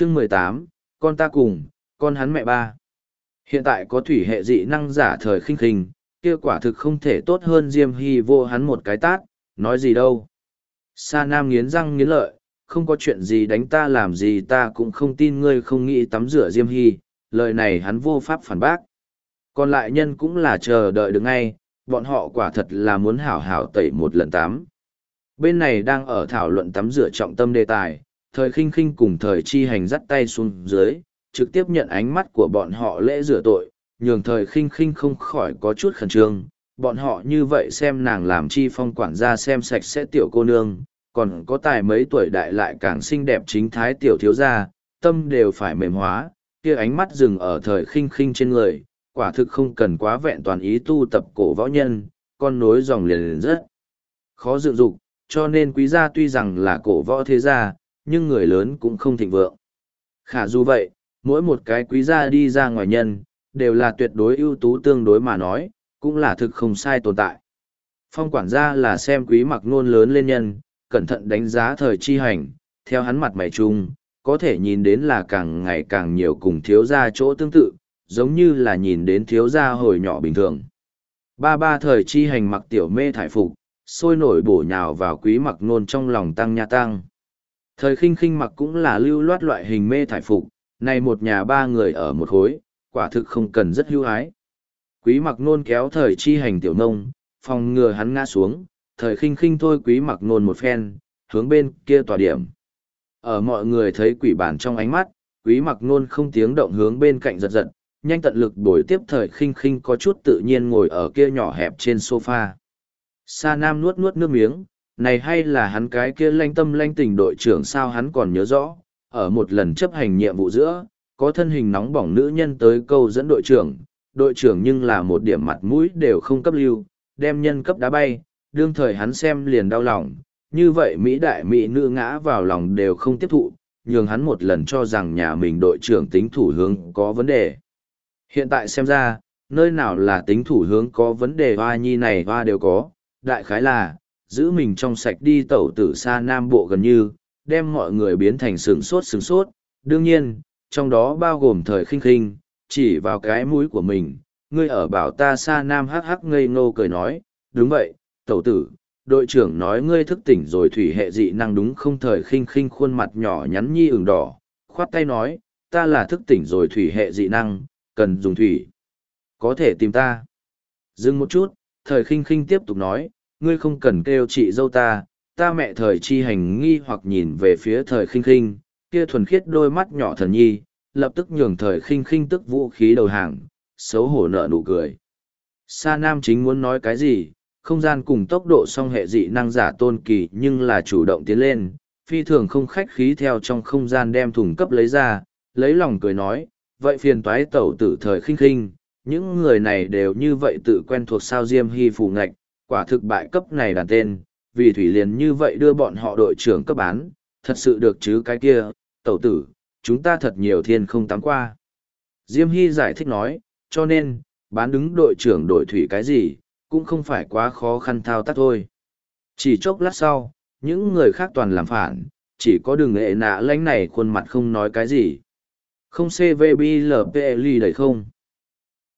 chương mười tám, con ta cùng, con hắn mẹ ba. Hiện tại có thủy hệ dị năng giả thời khinh khinh, kia quả thực không thể tốt hơn diêm hy vô hắn một cái tát, nói gì đâu. Sa nam nghiến răng nghiến lợi, không có chuyện gì đánh ta làm gì ta cũng không tin ngươi không nghĩ tắm rửa diêm hy, lời này hắn vô pháp phản bác. Còn lại nhân cũng là chờ đợi được ngay, bọn họ quả thật là muốn hảo hảo tẩy một lần tắm. Bên này đang ở thảo luận tắm rửa trọng tâm đề tài thời khinh khinh cùng thời chi hành dắt tay xuống dưới, trực tiếp nhận ánh mắt của bọn họ lễ rửa tội, nhường thời khinh khinh không khỏi có chút khẩn trương. Bọn họ như vậy xem nàng làm chi phong quản gia xem sạch sẽ tiểu cô nương, còn có tài mấy tuổi đại lại càng xinh đẹp chính thái tiểu thiếu gia, tâm đều phải mềm hóa, kia ánh mắt dừng ở thời khinh khinh trên người, quả thực không cần quá vẹn toàn ý tu tập cổ võ nhân, con nối dòng liền liền rất khó dựng dục, cho nên quý gia tuy rằng là cổ võ thế gia nhưng người lớn cũng không thịnh vượng. Khả dù vậy, mỗi một cái quý gia đi ra ngoài nhân, đều là tuyệt đối ưu tú tương đối mà nói, cũng là thực không sai tồn tại. Phong quản gia là xem quý mặc nôn lớn lên nhân, cẩn thận đánh giá thời chi hành, theo hắn mặt mày chung, có thể nhìn đến là càng ngày càng nhiều cùng thiếu gia chỗ tương tự, giống như là nhìn đến thiếu gia hồi nhỏ bình thường. Ba ba thời chi hành mặc tiểu mê thải phục, sôi nổi bổ nhào vào quý mặc nôn trong lòng tăng nha tăng thời khinh khinh mặc cũng là lưu loát loại hình mê thải phục này một nhà ba người ở một khối, quả thực không cần rất hưu hái. Quý mặc nôn kéo thời chi hành tiểu nông, phòng ngừa hắn ngã xuống, thời khinh khinh thôi quý mặc nôn một phen, hướng bên kia tòa điểm. Ở mọi người thấy quỷ bản trong ánh mắt, quý mặc nôn không tiếng động hướng bên cạnh giật giật, nhanh tận lực đổi tiếp thời khinh khinh có chút tự nhiên ngồi ở kia nhỏ hẹp trên sofa. Sa nam nuốt nuốt nước miếng này hay là hắn cái kia lanh tâm lanh tình đội trưởng sao hắn còn nhớ rõ, ở một lần chấp hành nhiệm vụ giữa, có thân hình nóng bỏng nữ nhân tới câu dẫn đội trưởng đội trưởng nhưng là một điểm mặt mũi đều không cấp lưu, đem nhân cấp đá bay, đương thời hắn xem liền đau lòng, như vậy mỹ đại mỹ nữ ngã vào lòng đều không tiếp thụ, nhường hắn một lần cho rằng nhà mình đội trưởng tính thủ hướng có vấn đề. Hiện tại xem ra, nơi nào là tính thủ hướng có vấn đề, hoa nhi này hoa đều có, đại khái là giữ mình trong sạch đi tẩu tử xa nam bộ gần như, đem mọi người biến thành sừng sốt sừng sốt. Đương nhiên, trong đó bao gồm thời khinh khinh, chỉ vào cái mũi của mình, ngươi ở bảo ta xa nam hắc hắc ngây ngô cười nói, đúng vậy, tẩu tử, đội trưởng nói ngươi thức tỉnh rồi thủy hệ dị năng đúng không? Thời khinh khinh khuôn mặt nhỏ nhắn nhi ửng đỏ, khoát tay nói, ta là thức tỉnh rồi thủy hệ dị năng, cần dùng thủy. Có thể tìm ta. Dừng một chút, thời khinh khinh tiếp tục nói ngươi không cần kêu chị dâu ta ta mẹ thời chi hành nghi hoặc nhìn về phía thời khinh khinh kia thuần khiết đôi mắt nhỏ thần nhi lập tức nhường thời khinh khinh tức vũ khí đầu hàng xấu hổ nợ nụ cười. Sa nam chính muốn nói cái gì không gian cùng tốc độ song hệ dị năng giả tôn kỳ nhưng là chủ động tiến lên, phi thường không khách khí theo trong không gian đem thùng cấp lấy ra, lấy lòng cười nói, vậy phiền toái tẩu tử thời khinh khinh, những người này đều như vậy tự quen thuộc sao diêm hy phù ngạch, quả thực bại cấp này đàn tên, vì thủy liền như vậy đưa bọn họ đội trưởng cấp bán, thật sự được chứ cái kia, tẩu tử, chúng ta thật nhiều thiên không tắm qua. Diêm Hy giải thích nói, cho nên, bán đứng đội trưởng đội thủy cái gì, cũng không phải quá khó khăn thao tác thôi. Chỉ chốc lát sau, những người khác toàn làm phản, chỉ có đường nghệ nạ lánh này khuôn mặt không nói cái gì. Không CVBLPL đầy không.